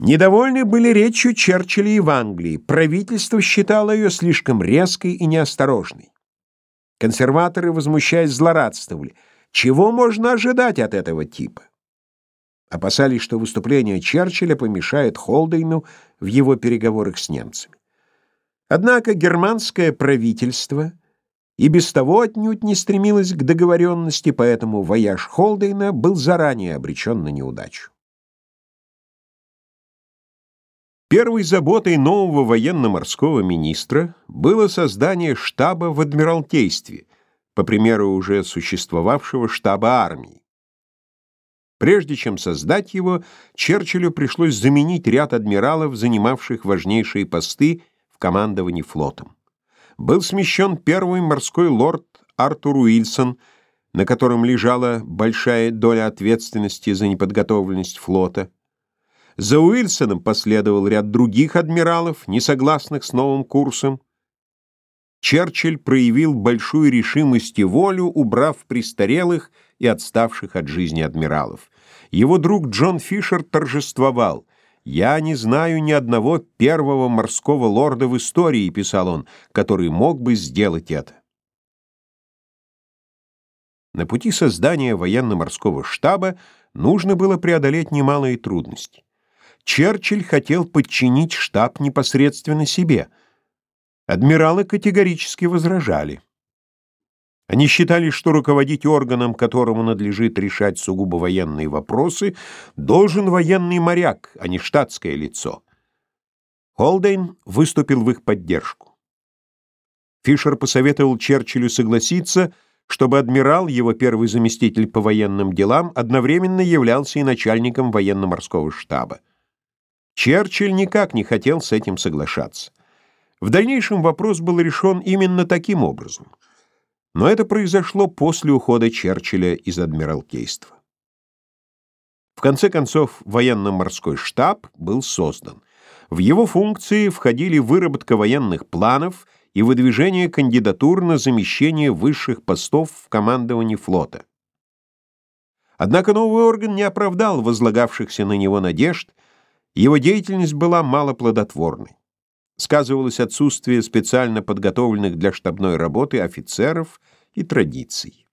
Недовольны были речью Черчилля и в Англии. Правительство считало ее слишком резкой и неосторожной. Консерваторы, возмущаясь, злорадствовали. Чего можно ожидать от этого типа? Опасались, что выступление Черчилля помешает Холдейну в его переговорах с немцами. Однако германское правительство и без того отнюдь не стремилось к договоренности, поэтому вояж Холдейна был заранее обречен на неудачу. Первой заботой нового военно-морского министра было создание штаба в Адмиралтействе, по примеру уже существовавшего штаба армии. Прежде чем создать его, Черчиллю пришлось заменить ряд адмиралов, занимавших важнейшие посты в командовании флотом. Был смещен первый морской лорд Артур Уилсон, на котором лежала большая доля ответственности за неподготовленность флота. За Уилсоном последовал ряд других адмиралов, не согласных с новым курсом. Черчилль проявил большую решимость и волю, убрав престарелых и отставших от жизни адмиралов. Его друг Джон Фишер торжествовал. «Я не знаю ни одного первого морского лорда в истории», — писал он, — «который мог бы сделать это». На пути создания военно-морского штаба нужно было преодолеть немалые трудности. Черчилль хотел подчинить штаб непосредственно себе. Адмиралы категорически возражали. Они считали, что руководить органом, которому надлежит решать сугубо военные вопросы, должен военный моряк, а не штатское лицо. Холдейн выступил в их поддержку. Фишер посоветовал Черчиллю согласиться, чтобы адмирал, его первый заместитель по военным делам, одновременно являлся и начальником военно-морского штаба. Черчилль никак не хотел с этим соглашаться. В дальнейшем вопрос был решен именно таким образом. Но это произошло после ухода Черчилля из Адмиралтейства. В конце концов, военно-морской штаб был создан. В его функции входили выработка военных планов и выдвижение кандидатур на замещение высших постов в командовании флота. Однако новый орган не оправдал возлагавшихся на него надежд, его деятельность была малоплодотворной. Сказывалось отсутствие специально подготовленных для штабной работы офицеров и традиций.